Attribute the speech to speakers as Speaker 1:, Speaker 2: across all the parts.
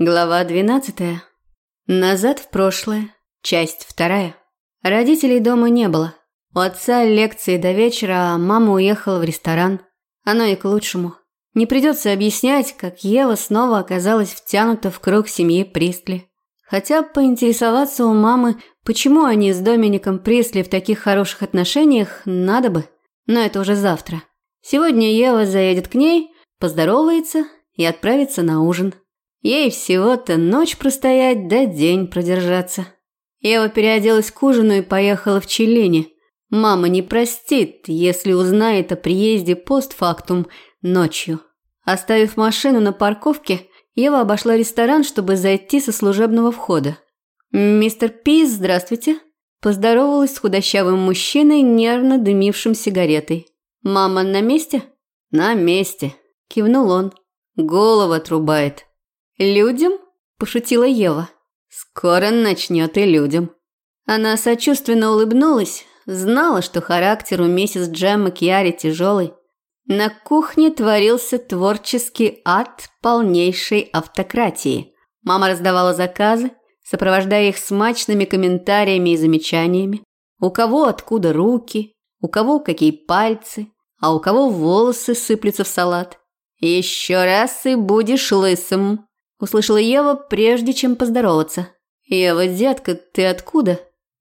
Speaker 1: Глава 12. Назад в прошлое. Часть вторая. Родителей дома не было. У отца лекции до вечера, а мама уехала в ресторан. Оно и к лучшему. Не придется объяснять, как Ева снова оказалась втянута в круг семьи Пристли. Хотя поинтересоваться у мамы, почему они с Домиником Пристли в таких хороших отношениях, надо бы. Но это уже завтра. Сегодня Ева заедет к ней, поздоровается и отправится на ужин. Ей всего-то ночь простоять да день продержаться. Ева переоделась к ужину и поехала в Челлини. Мама не простит, если узнает о приезде постфактум ночью. Оставив машину на парковке, Ева обошла ресторан, чтобы зайти со служебного входа. «Мистер Пис, здравствуйте!» Поздоровалась с худощавым мужчиной, нервно дымившим сигаретой. «Мама на месте?» «На месте», – кивнул он. «Голову отрубает». «Людям?» – пошутила Ева. «Скоро начнет и людям». Она сочувственно улыбнулась, знала, что характер у миссис Джемма Кьяри тяжелый. На кухне творился творческий ад полнейшей автократии. Мама раздавала заказы, сопровождая их смачными комментариями и замечаниями. У кого откуда руки, у кого какие пальцы, а у кого волосы сыплются в салат. «Еще раз и будешь лысым», Услышала Ева, прежде чем поздороваться. «Ева, детка, ты откуда?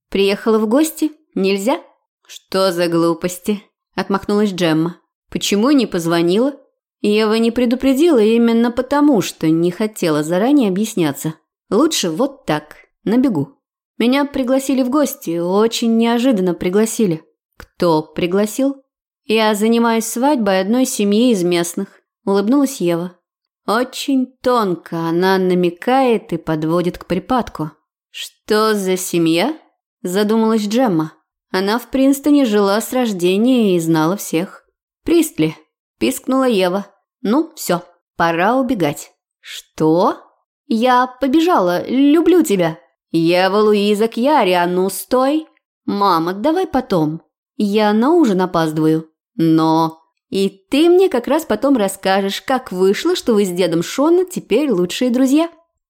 Speaker 1: Приехала в гости? Нельзя?» «Что за глупости?» – отмахнулась Джемма. «Почему не позвонила?» Ева не предупредила именно потому, что не хотела заранее объясняться. Лучше вот так, на бегу. Меня пригласили в гости, очень неожиданно пригласили. Кто пригласил? Я занимаюсь свадьбой одной семьи из местных, улыбнулась Ева. Очень тонко она намекает и подводит к припадку. «Что за семья?» – задумалась Джемма. Она в Принстоне жила с рождения и знала всех. «Пристли», – пискнула Ева. «Ну, все, пора убегать». «Что?» «Я побежала, люблю тебя». «Ева Луиза Кьяри, а ну стой!» «Мама, давай потом. Я на ужин опаздываю». «Но...» И ты мне как раз потом расскажешь, как вышло, что вы с дедом Шона теперь лучшие друзья.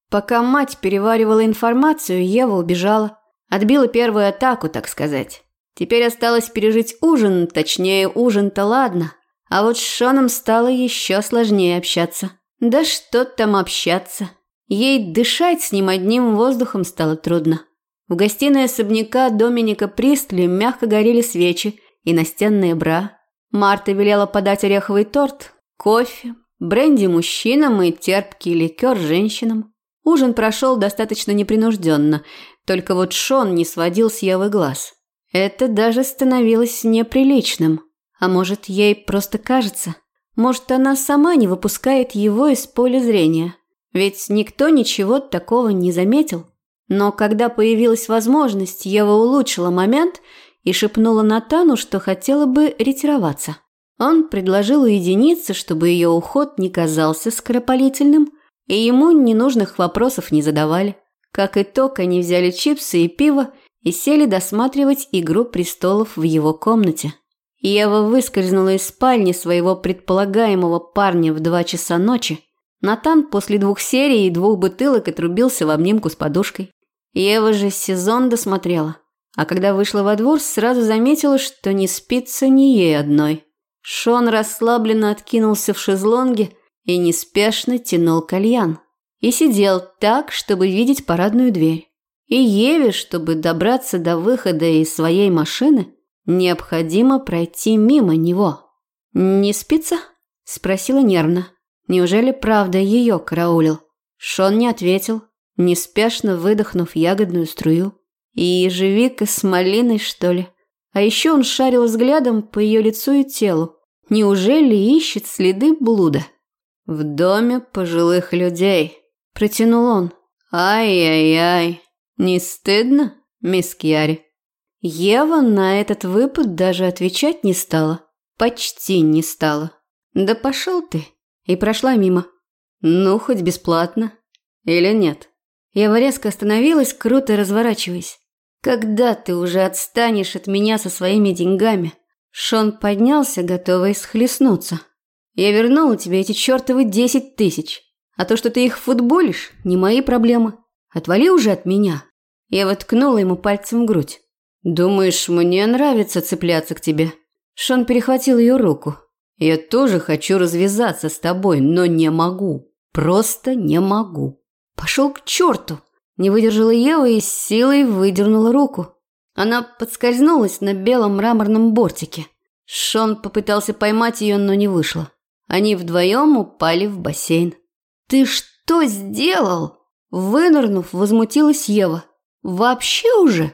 Speaker 1: Пока мать переваривала информацию, Ева убежала. Отбила первую атаку, так сказать. Теперь осталось пережить ужин, точнее, ужин-то ладно. А вот с Шоном стало еще сложнее общаться. Да что там общаться. Ей дышать с ним одним воздухом стало трудно. В гостиной особняка Доминика Пристли мягко горели свечи и настенные бра. Марта велела подать ореховый торт, кофе, бренди мужчинам и терпкий ликер женщинам. Ужин прошел достаточно непринужденно, только вот Шон не сводил с Евы глаз. Это даже становилось неприличным. А может, ей просто кажется? Может, она сама не выпускает его из поля зрения? Ведь никто ничего такого не заметил. Но когда появилась возможность, Ева улучшила момент – и шепнула Натану, что хотела бы ретироваться. Он предложил уединиться, чтобы ее уход не казался скоропалительным, и ему ненужных вопросов не задавали. Как итог, они взяли чипсы и пиво и сели досматривать «Игру престолов» в его комнате. Ева выскользнула из спальни своего предполагаемого парня в два часа ночи. Натан после двух серий и двух бутылок отрубился в обнимку с подушкой. Ева же сезон досмотрела. А когда вышла во двор, сразу заметила, что не спится ни ей одной. Шон расслабленно откинулся в шезлонге и неспешно тянул кальян. И сидел так, чтобы видеть парадную дверь. И Еве, чтобы добраться до выхода из своей машины, необходимо пройти мимо него. «Не спится?» – спросила нервно. Неужели правда ее караулил? Шон не ответил, неспешно выдохнув ягодную струю. И ежевика с малиной, что ли? А еще он шарил взглядом по ее лицу и телу. Неужели ищет следы блуда? В доме пожилых людей, протянул он. Ай-яй-яй, не стыдно, мисс Кьяри? Ева на этот выпад даже отвечать не стала. Почти не стала. Да пошел ты. И прошла мимо. Ну, хоть бесплатно. Или нет? Ева резко остановилась, круто разворачиваясь. Когда ты уже отстанешь от меня со своими деньгами? Шон поднялся, готовый схлестнуться. Я вернула тебе эти чертовы десять тысяч. А то, что ты их футболишь, не мои проблемы. Отвали уже от меня. Я воткнула ему пальцем в грудь. Думаешь, мне нравится цепляться к тебе? Шон перехватил ее руку. Я тоже хочу развязаться с тобой, но не могу. Просто не могу. Пошел к черту. Не выдержала Ева и с силой выдернула руку. Она подскользнулась на белом мраморном бортике. Шон попытался поймать ее, но не вышло. Они вдвоем упали в бассейн. «Ты что сделал?» Вынырнув, возмутилась Ева. «Вообще уже?»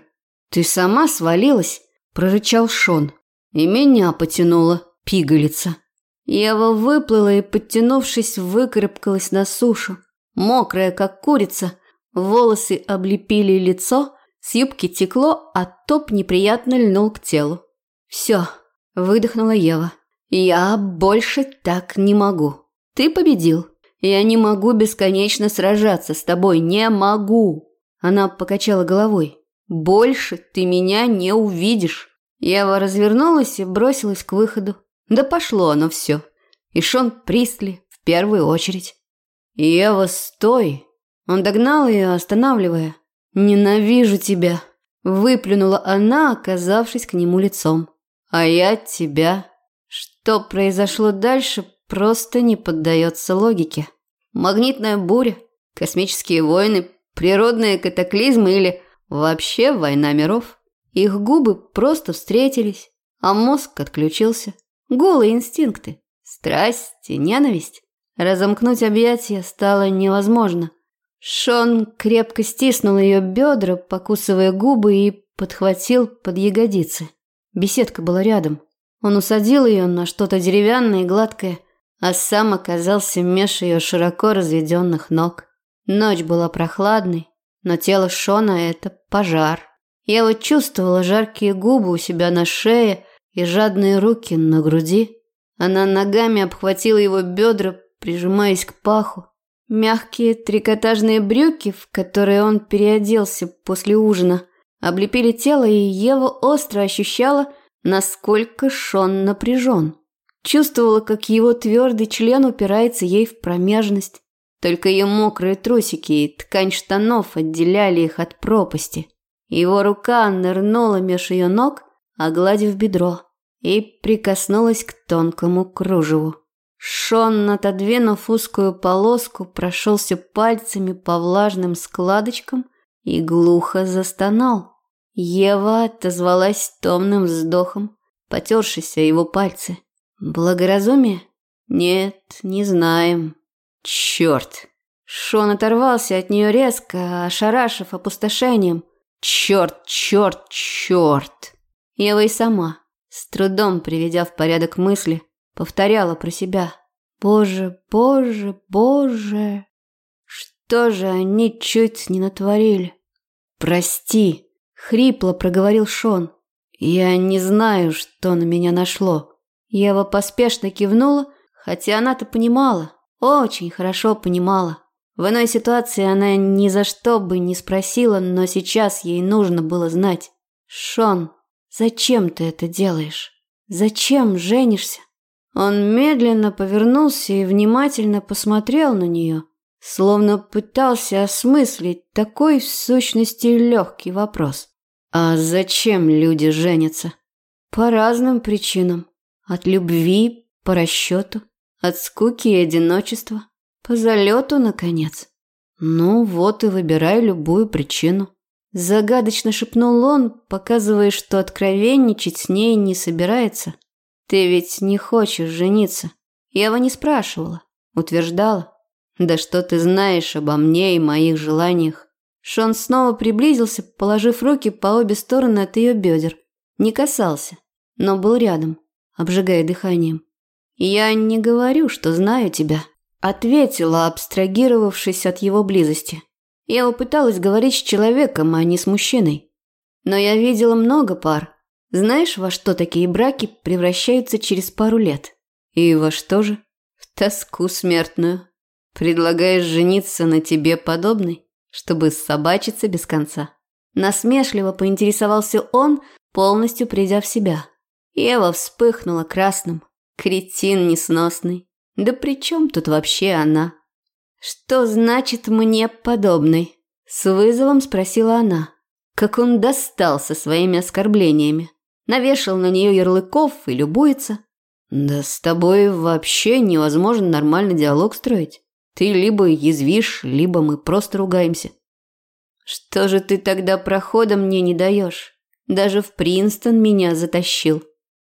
Speaker 1: «Ты сама свалилась», – прорычал Шон. «И меня потянуло, пигалица». Ева выплыла и, подтянувшись, выкарабкалась на сушу. Мокрая, как курица, волосы облепили лицо, с юбки текло, а топ неприятно льнул к телу. «Все», – выдохнула Ева. «Я больше так не могу. Ты победил. Я не могу бесконечно сражаться с тобой. Не могу!» Она покачала головой. «Больше ты меня не увидишь». Ева развернулась и бросилась к выходу. Да пошло оно все. И Шон Присли в первую очередь. «Ева, стой!» Он догнал ее, останавливая. «Ненавижу тебя!» Выплюнула она, оказавшись к нему лицом. «А я тебя...» Что произошло дальше, просто не поддается логике. Магнитная буря, космические войны, природные катаклизмы или вообще война миров. Их губы просто встретились, а мозг отключился. Голые инстинкты, страсть и ненависть. Разомкнуть объятия стало невозможно. Шон крепко стиснул ее бедра, покусывая губы и подхватил под ягодицы. Беседка была рядом. Он усадил ее на что-то деревянное и гладкое, а сам оказался меж ее широко разведенных ног. Ночь была прохладной, но тело Шона – это пожар. Я вот чувствовала жаркие губы у себя на шее и жадные руки на груди. Она ногами обхватила его бедра, прижимаясь к паху. Мягкие трикотажные брюки, в которые он переоделся после ужина, облепили тело, и Ева остро ощущала – насколько Шон напряжен. Чувствовала, как его твердый член упирается ей в промежность. Только ее мокрые трусики и ткань штанов отделяли их от пропасти. Его рука нырнула меж ее ног, огладив бедро, и прикоснулась к тонкому кружеву. Шон, отодвинув узкую полоску, прошелся пальцами по влажным складочкам и глухо застонал. Ева отозвалась томным вздохом, потершись о его пальцы. Благоразумие? Нет, не знаем. Черт! Шон оторвался от нее резко, ошарашив опустошением. Черт, черт, черт! Ева и сама, с трудом приведя в порядок мысли, повторяла про себя. Боже, боже, боже! Что же они чуть не натворили? Прости, Хрипло проговорил Шон. Я не знаю, что на меня нашло. Ева поспешно кивнула, хотя она-то понимала, очень хорошо понимала. В иной ситуации она ни за что бы не спросила, но сейчас ей нужно было знать. «Шон, зачем ты это делаешь? Зачем женишься?» Он медленно повернулся и внимательно посмотрел на нее, словно пытался осмыслить такой в сущности легкий вопрос. А зачем люди женятся? По разным причинам. От любви, по расчету, от скуки и одиночества, по залету, наконец. Ну вот и выбирай любую причину. Загадочно шепнул он, показывая, что откровенничать с ней не собирается. Ты ведь не хочешь жениться. Я его не спрашивала, утверждала. Да что ты знаешь обо мне и моих желаниях? Шон снова приблизился, положив руки по обе стороны от ее бедер. Не касался, но был рядом, обжигая дыханием. «Я не говорю, что знаю тебя», – ответила, абстрагировавшись от его близости. Я попыталась говорить с человеком, а не с мужчиной. Но я видела много пар. Знаешь, во что такие браки превращаются через пару лет? И во что же? В тоску смертную. Предлагаешь жениться на тебе подобной? чтобы собачиться без конца. Насмешливо поинтересовался он, полностью придя в себя. Ева вспыхнула красным. Кретин несносный. Да при чем тут вообще она? «Что значит мне подобный?» – с вызовом спросила она. Как он достался своими оскорблениями. Навешал на нее ярлыков и любуется. «Да с тобой вообще невозможно нормальный диалог строить. Ты либо язвишь, либо мы просто ругаемся». «Что же ты тогда прохода мне не даешь? Даже в Принстон меня затащил».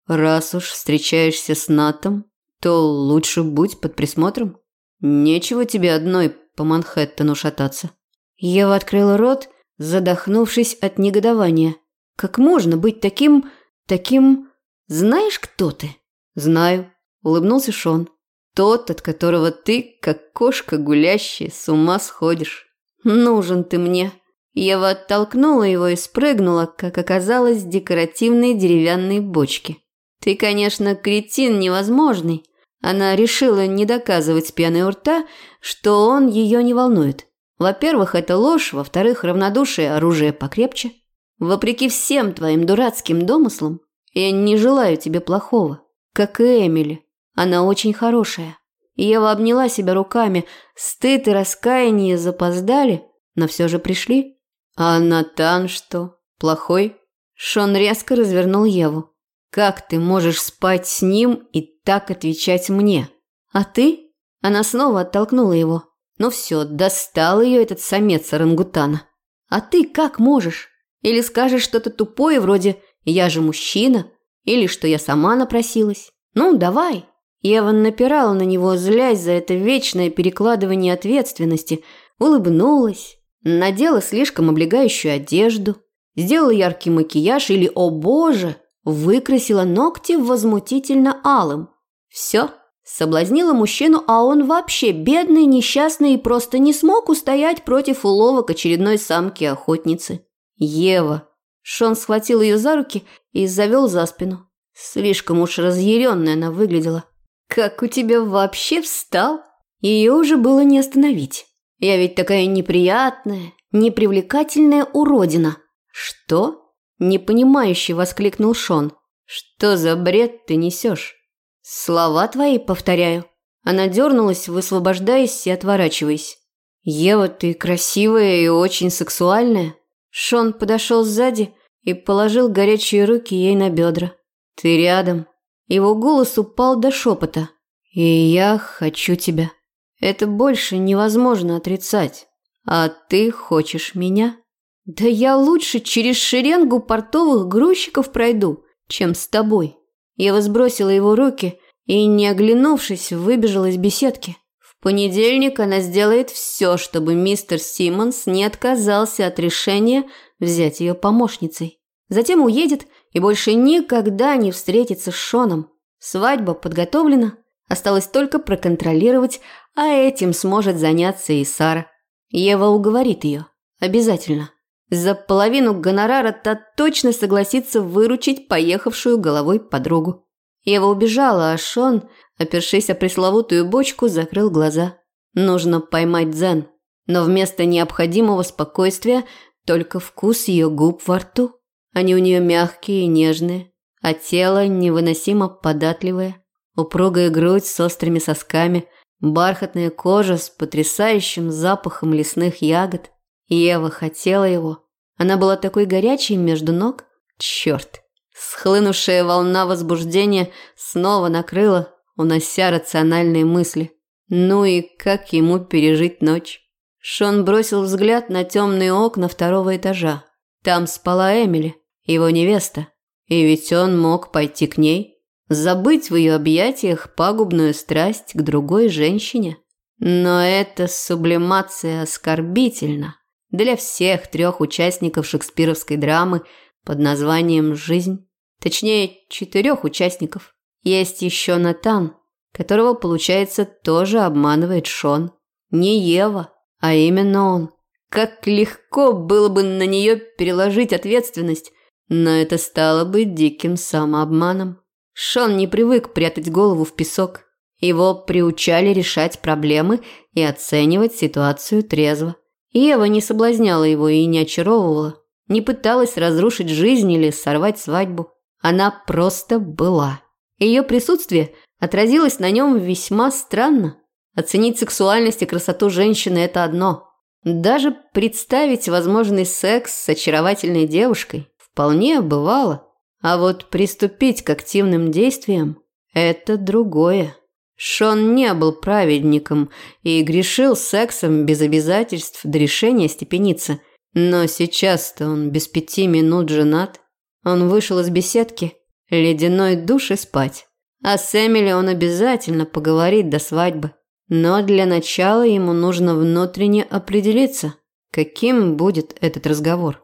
Speaker 1: «Раз уж встречаешься с Натом, то лучше будь под присмотром». Нечего тебе одной по Манхэттену шататься. Ева открыла рот, задохнувшись от негодования. Как можно быть таким... таким... Знаешь, кто ты? Знаю, улыбнулся Шон. Тот, от которого ты, как кошка гулящая, с ума сходишь. Нужен ты мне. Ева оттолкнула его и спрыгнула, как оказалось, декоративные деревянные бочки. Ты, конечно, кретин невозможный, она решила не доказывать с пьяной у рта, что он ее не волнует. Во-первых, это ложь, во-вторых, равнодушие оружие покрепче. Вопреки всем твоим дурацким домыслам, я не желаю тебе плохого, как и Эмили. Она очень хорошая. Ева обняла себя руками. Стыд и раскаяние запоздали, но все же пришли. А Натан что, плохой? Шон резко развернул Еву. Как ты можешь спать с ним и так отвечать мне? А ты? Она снова оттолкнула его. Ну все, достал ее этот самец орангутана. А ты как можешь? Или скажешь что-то тупое вроде «я же мужчина» или что я сама напросилась? Ну, давай. Еван напирала на него, злясь за это вечное перекладывание ответственности, улыбнулась, надела слишком облегающую одежду, сделала яркий макияж или, о боже, выкрасила ногти возмутительно алым. Все, соблазнила мужчину, а он вообще бедный, несчастный и просто не смог устоять против уловок очередной самки-охотницы. Ева. Шон схватил ее за руки и завел за спину. Слишком уж разъяренная она выглядела. «Как у тебя вообще встал?» Ее уже было не остановить. «Я ведь такая неприятная, непривлекательная уродина». «Что?» Непонимающе воскликнул Шон. «Что за бред ты несешь?» «Слова твои, повторяю». Она дернулась, высвобождаясь и отворачиваясь. «Ева, ты красивая и очень сексуальная». Шон подошел сзади и положил горячие руки ей на бедра. «Ты рядом». Его голос упал до шепота. «И я хочу тебя. Это больше невозможно отрицать. А ты хочешь меня?» «Да я лучше через шеренгу портовых грузчиков пройду, чем с тобой». Я возбросила его руки и, не оглянувшись, выбежала из беседки. Понедельник она сделает все, чтобы мистер Симмонс не отказался от решения взять ее помощницей. Затем уедет и больше никогда не встретится с Шоном. Свадьба подготовлена, осталось только проконтролировать, а этим сможет заняться и Сара. Ева уговорит ее. Обязательно. За половину гонорара та точно согласится выручить поехавшую головой подругу. Ева убежала, а Шон, опершись о пресловутую бочку, закрыл глаза. Нужно поймать Дзен, но вместо необходимого спокойствия только вкус ее губ во рту. Они у нее мягкие и нежные, а тело невыносимо податливое. Упругая грудь с острыми сосками, бархатная кожа с потрясающим запахом лесных ягод. Ева хотела его. Она была такой горячей между ног. Черт! Схлынувшая волна возбуждения снова накрыла, унося рациональные мысли. Ну и как ему пережить ночь? Шон бросил взгляд на темные окна второго этажа. Там спала Эмили, его невеста. И ведь он мог пойти к ней, забыть в ее объятиях пагубную страсть к другой женщине. Но эта сублимация оскорбительна для всех трех участников шекспировской драмы под названием «Жизнь». Точнее, четырех участников. Есть еще Натан, которого, получается, тоже обманывает Шон. Не Ева, а именно он. Как легко было бы на нее переложить ответственность, но это стало бы диким самообманом. Шон не привык прятать голову в песок. Его приучали решать проблемы и оценивать ситуацию трезво. Ева не соблазняла его и не очаровывала, не пыталась разрушить жизнь или сорвать свадьбу. Она просто была. Ее присутствие отразилось на нем весьма странно. Оценить сексуальность и красоту женщины – это одно. Даже представить возможный секс с очаровательной девушкой вполне бывало. А вот приступить к активным действиям – это другое. Шон не был праведником и грешил сексом без обязательств до решения степениться. Но сейчас-то он без пяти минут женат. Он вышел из беседки, ледяной душ и спать. А с Эмили он обязательно поговорит до свадьбы. Но для начала ему нужно внутренне определиться, каким будет этот разговор.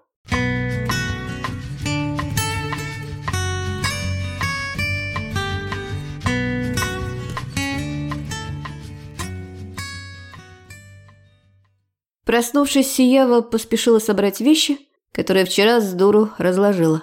Speaker 1: Проснувшись, Ева поспешила собрать вещи, которые вчера с дуру разложила.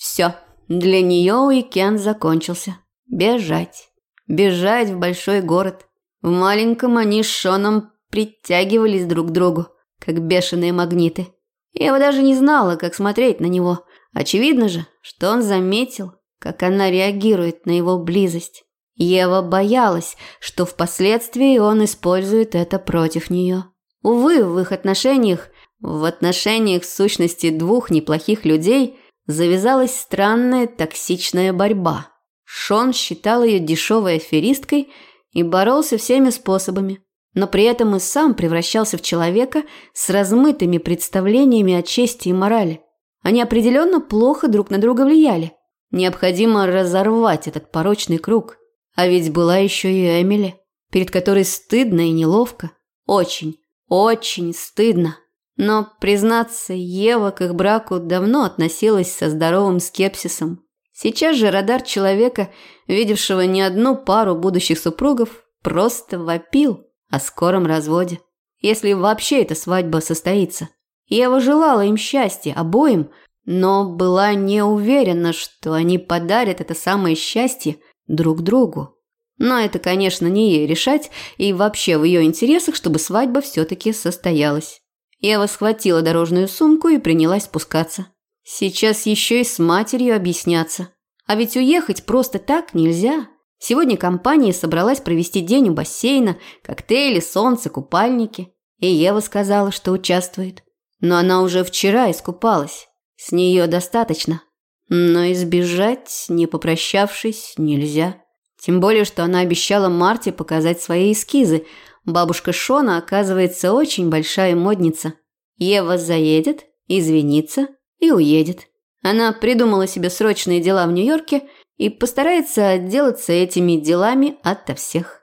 Speaker 1: Все, для нее уикенд закончился. Бежать. Бежать в большой город. В маленьком они с Шоном притягивались друг к другу, как бешеные магниты. Ева даже не знала, как смотреть на него. Очевидно же, что он заметил, как она реагирует на его близость. Ева боялась, что впоследствии он использует это против нее. Увы, в их отношениях, в отношениях в сущности двух неплохих людей, завязалась странная токсичная борьба. Шон считал ее дешевой аферисткой – и боролся всеми способами, но при этом и сам превращался в человека с размытыми представлениями о чести и морали. Они определенно плохо друг на друга влияли. Необходимо разорвать этот порочный круг. А ведь была еще и Эмили, перед которой стыдно и неловко. Очень, очень стыдно. Но, признаться, Ева к их браку давно относилась со здоровым скепсисом. Сейчас же радар человека, видевшего не одну пару будущих супругов, просто вопил о скором разводе. Если вообще эта свадьба состоится. Ева желала им счастья, обоим, но была не уверена, что они подарят это самое счастье друг другу. Но это, конечно, не ей решать, и вообще в ее интересах, чтобы свадьба все-таки состоялась. Ева схватила дорожную сумку и принялась спускаться. Сейчас еще и с матерью объясняться. А ведь уехать просто так нельзя. Сегодня компания собралась провести день у бассейна, коктейли, солнце, купальники. И Ева сказала, что участвует. Но она уже вчера искупалась. С нее достаточно. Но избежать, не попрощавшись, нельзя. Тем более, что она обещала Марте показать свои эскизы. Бабушка Шона, оказывается, очень большая модница. Ева заедет, извинится и уедет. Она придумала себе срочные дела в Нью-Йорке и постарается отделаться этими делами ото всех.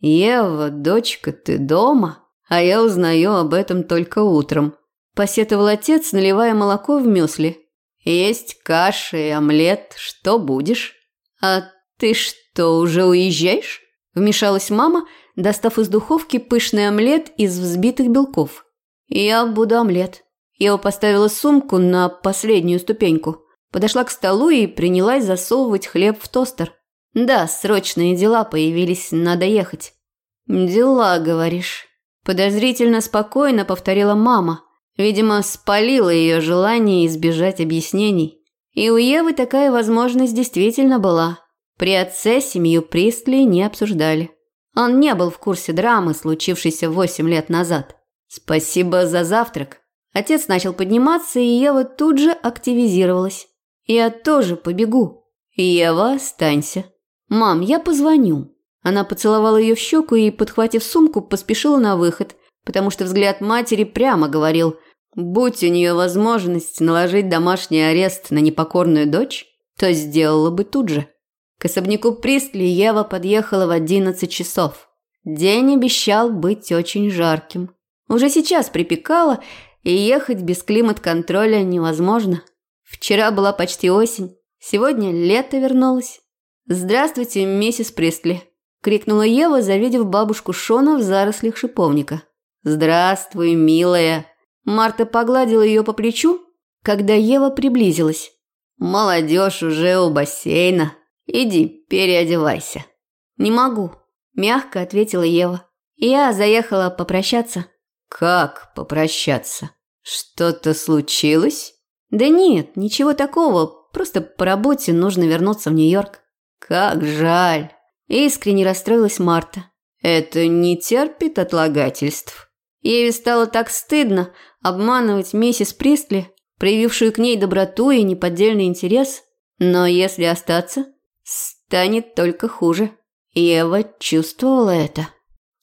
Speaker 1: «Ева, дочка, ты дома?» А я узнаю об этом только утром. Посетовал отец, наливая молоко в мюсли. Есть каша и омлет. Что будешь? А ты что, уже уезжаешь? Вмешалась мама, достав из духовки пышный омлет из взбитых белков. Я буду омлет. Ева поставила сумку на последнюю ступеньку, подошла к столу и принялась засовывать хлеб в тостер. Да, срочные дела появились, надо ехать. «Дела, говоришь?» Подозрительно спокойно повторила мама. Видимо, спалила ее желание избежать объяснений. И у Евы такая возможность действительно была. При отце семью Пристли не обсуждали. Он не был в курсе драмы, случившейся восемь лет назад. «Спасибо за завтрак», Отец начал подниматься, и Ева тут же активизировалась. «Я тоже побегу. Ева, останься. Мам, я позвоню». Она поцеловала ее в щеку и, подхватив сумку, поспешила на выход, потому что взгляд матери прямо говорил, будь у нее возможность наложить домашний арест на непокорную дочь, то сделала бы тут же. К особняку Пристли Ева подъехала в одиннадцать часов. День обещал быть очень жарким. Уже сейчас припекало, и ехать без климат-контроля невозможно. Вчера была почти осень, сегодня лето вернулось. «Здравствуйте, миссис Пресли!» – крикнула Ева, завидев бабушку Шона в зарослях шиповника. «Здравствуй, милая!» Марта погладила ее по плечу, когда Ева приблизилась. «Молодежь уже у бассейна. Иди, переодевайся». «Не могу», – мягко ответила Ева. «Я заехала попрощаться». «Как попрощаться? Что-то случилось?» «Да нет, ничего такого. Просто по работе нужно вернуться в Нью-Йорк». «Как жаль!» Искренне расстроилась Марта. Это не терпит отлагательств. Еве стало так стыдно обманывать миссис Пристли, проявившую к ней доброту и неподдельный интерес. Но если остаться, станет только хуже. Ева чувствовала это.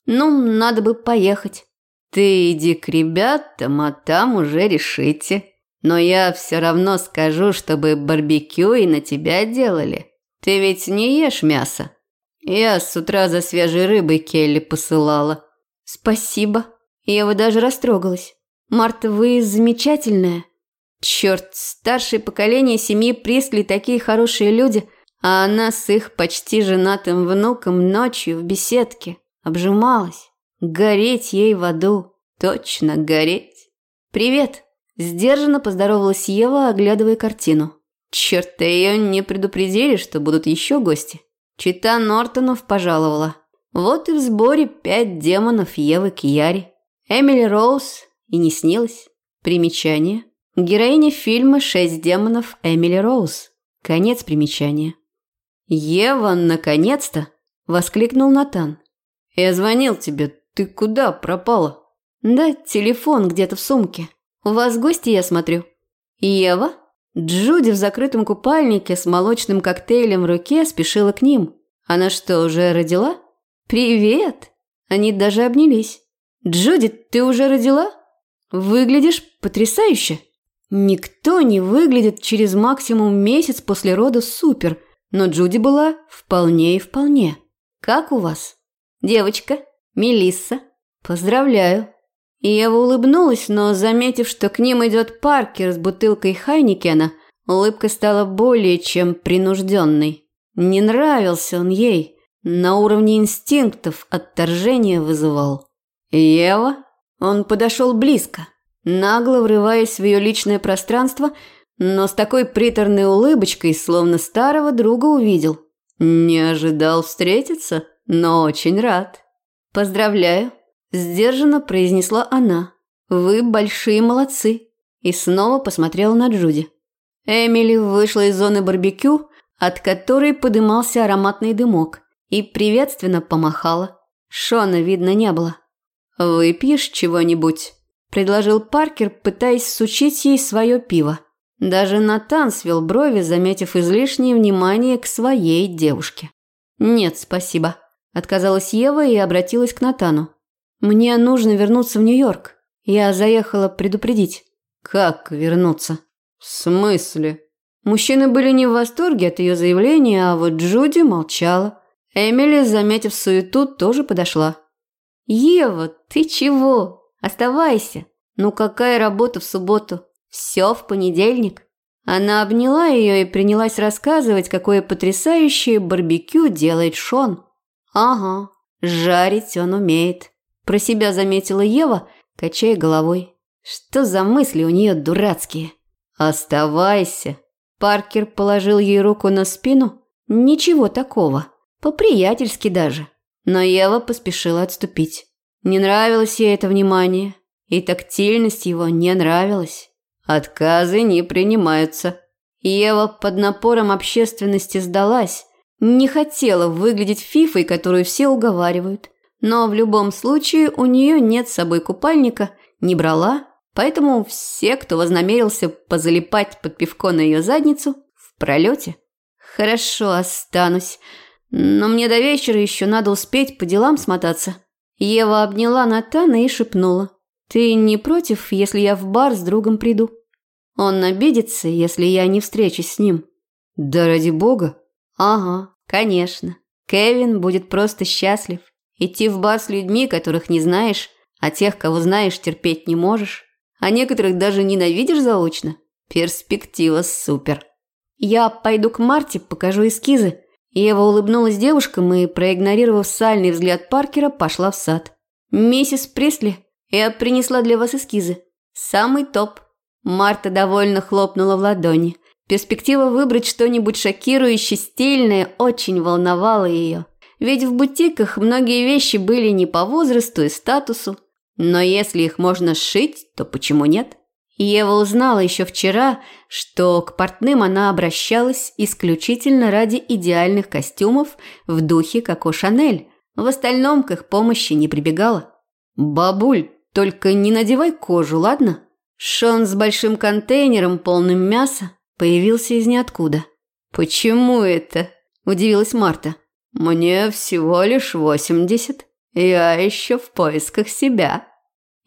Speaker 1: Ну, надо бы поехать. Ты иди к ребятам, а там уже решите. Но я все равно скажу, чтобы барбекю и на тебя делали. Ты ведь не ешь мясо. Я с утра за свежей рыбой Келли посылала. Спасибо. Ева даже растрогалась. Марта, вы замечательная. Черт, старшее поколение семьи Присли такие хорошие люди, а она с их почти женатым внуком ночью в беседке обжималась. Гореть ей в аду. Точно гореть. «Привет!» – сдержанно поздоровалась Ева, оглядывая картину. Черт, ее не предупредили, что будут еще гости. Чита Нортонов пожаловала. Вот и в сборе пять демонов Евы к Яре. Эмили Роуз и не снилось. Примечание. Героиня фильма «Шесть демонов» Эмили Роуз. Конец примечания. «Ева, наконец-то!» – воскликнул Натан. «Я звонил тебе. Ты куда пропала?» «Да, телефон где-то в сумке. У вас гости, я смотрю». «Ева?» Джуди в закрытом купальнике с молочным коктейлем в руке спешила к ним. Она что, уже родила? «Привет!» Они даже обнялись. «Джуди, ты уже родила? Выглядишь потрясающе!» Никто не выглядит через максимум месяц после рода супер, но Джуди была вполне и вполне. Как у вас? Девочка, Мелисса. Поздравляю. И Ева улыбнулась, но, заметив, что к ним идет Паркер с бутылкой Хайникена, улыбка стала более чем принужденной. Не нравился он ей, на уровне инстинктов отторжение вызывал. «Ева?» Он подошел близко, нагло врываясь в ее личное пространство, но с такой приторной улыбочкой, словно старого друга увидел. «Не ожидал встретиться, но очень рад. Поздравляю!» Сдержанно произнесла она. «Вы большие молодцы!» И снова посмотрела на Джуди. Эмили вышла из зоны барбекю, от которой подымался ароматный дымок, и приветственно помахала. Шона видно не было. «Выпьешь чего-нибудь?» – предложил Паркер, пытаясь сучить ей свое пиво. Даже Натан свел брови, заметив излишнее внимание к своей девушке. «Нет, спасибо», – отказалась Ева и обратилась к Натану. Мне нужно вернуться в Нью-Йорк. Я заехала предупредить. Как вернуться? В смысле? Мужчины были не в восторге от ее заявления, а вот Джуди молчала. Эмили, заметив суету, тоже подошла. «Ева, ты чего? Оставайся. Ну какая работа в субботу? Все в понедельник». Она обняла ее и принялась рассказывать, какое потрясающее барбекю делает Шон. «Ага, жарить он умеет». Про себя заметила Ева, качая головой. Что за мысли у нее дурацкие? Оставайся. Паркер положил ей руку на спину. Ничего такого. По-приятельски даже. Но Ева поспешила отступить. Не нравилось ей это внимание. И тактильность его не нравилась. Отказы не принимаются. Ева под напором общественности сдалась. Не хотела выглядеть фифой, которую все уговаривают. Но в любом случае у нее нет с собой купальника, не брала, поэтому все, кто вознамерился позалипать под пивко на ее задницу, в пролете. Хорошо, останусь. Но мне до вечера еще надо успеть по делам смотаться. Ева обняла Натана и шепнула. «Ты не против, если я в бар с другом приду? Он обидится, если я не встречусь с ним». «Да ради бога». «Ага, конечно. Кевин будет просто счастлив. Идти в бар с людьми, которых не знаешь, а тех, кого знаешь, терпеть не можешь, а некоторых даже ненавидишь заочно. Перспектива супер. Я пойду к Марте, покажу эскизы. Ева улыбнулась девушкам и, проигнорировав сальный взгляд Паркера, пошла в сад. «Миссис Пресли, я принесла для вас эскизы. Самый топ». Марта довольно хлопнула в ладони. Перспектива выбрать что-нибудь шокирующе стильное очень волновала ее. Ведь в бутиках многие вещи были не по возрасту и статусу. Но если их можно сшить, то почему нет? Ева узнала еще вчера, что к портным она обращалась исключительно ради идеальных костюмов в духе Коко Шанель. В остальном к их помощи не прибегала. «Бабуль, только не надевай кожу, ладно?» Шон с большим контейнером, полным мяса, появился из ниоткуда. «Почему это?» – удивилась Марта. «Мне всего лишь восемьдесят. Я еще в поисках себя».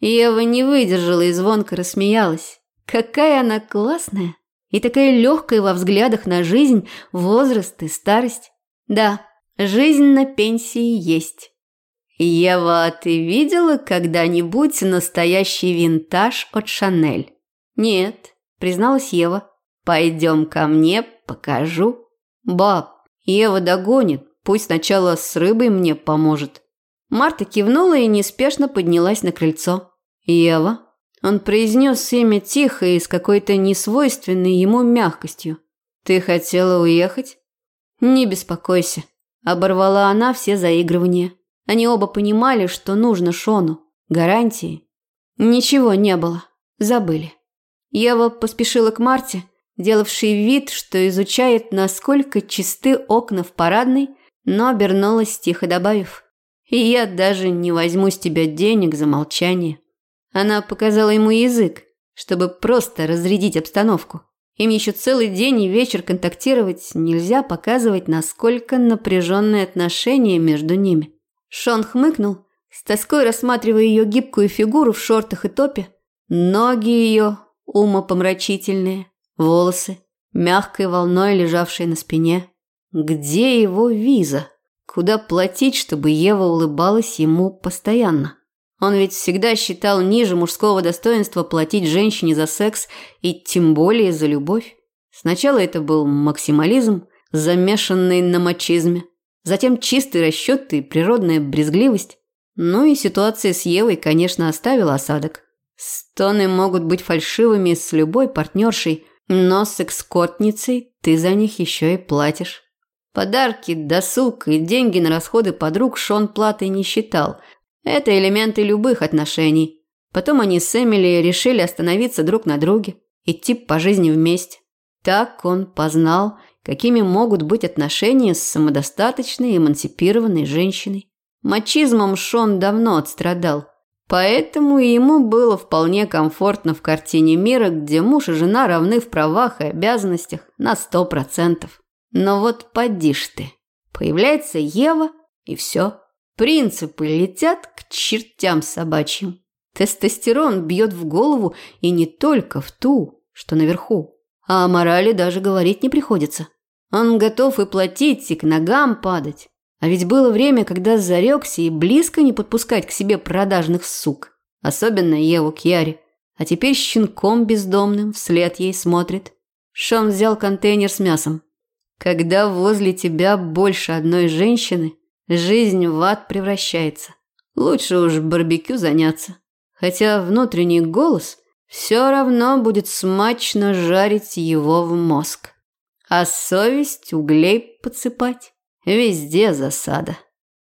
Speaker 1: Ева не выдержала и звонко рассмеялась. Какая она классная и такая легкая во взглядах на жизнь, возраст и старость. Да, жизнь на пенсии есть. Ева, ты видела когда-нибудь настоящий винтаж от Шанель? Нет, призналась Ева. Пойдем ко мне, покажу. Баб, Ева догонит, пусть сначала с рыбой мне поможет. Марта кивнула и неспешно поднялась на крыльцо. Ева, он произнес имя тихо и с какой-то несвойственной ему мягкостью. «Ты хотела уехать?» «Не беспокойся», – оборвала она все заигрывания. Они оба понимали, что нужно Шону. Гарантии. Ничего не было. Забыли. Ева поспешила к Марте, делавшей вид, что изучает, насколько чисты окна в парадной, но обернулась, тихо добавив. «И я даже не возьму с тебя денег за молчание». Она показала ему язык, чтобы просто разрядить обстановку. Им еще целый день и вечер контактировать нельзя показывать, насколько напряженные отношения между ними. Шон хмыкнул, с тоской рассматривая ее гибкую фигуру в шортах и топе, ноги ее умопомрачительные, волосы, мягкой волной лежавшие на спине. Где его виза? Куда платить, чтобы Ева улыбалась ему постоянно? Он ведь всегда считал ниже мужского достоинства платить женщине за секс и тем более за любовь. Сначала это был максимализм, замешанный на мачизме. Затем чистый расчет и природная брезгливость. Ну и ситуация с Евой, конечно, оставила осадок. Стоны могут быть фальшивыми с любой партнершей, но с экскортницей ты за них еще и платишь. Подарки, досуг и деньги на расходы подруг Шон платой не считал – это элементы любых отношений. Потом они с Эмили решили остановиться друг на друге, идти по жизни вместе. Так он познал, какими могут быть отношения с самодостаточной, эмансипированной женщиной. Мачизмом Шон давно отстрадал, поэтому ему было вполне комфортно в картине мира, где муж и жена равны в правах и обязанностях на сто процентов. Но вот поди ж ты, появляется Ева, и все. Принципы летят к чертям собачьим. Тестостерон бьет в голову и не только в ту, что наверху. А о морали даже говорить не приходится. Он готов и платить, и к ногам падать. А ведь было время, когда зарекся и близко не подпускать к себе продажных сук. Особенно Еву Кьяри. А теперь щенком бездомным вслед ей смотрит. Шон взял контейнер с мясом. Когда возле тебя больше одной женщины, Жизнь в ад превращается. Лучше уж барбекю заняться. Хотя внутренний голос все равно будет смачно жарить его в мозг. А совесть углей подсыпать. Везде засада.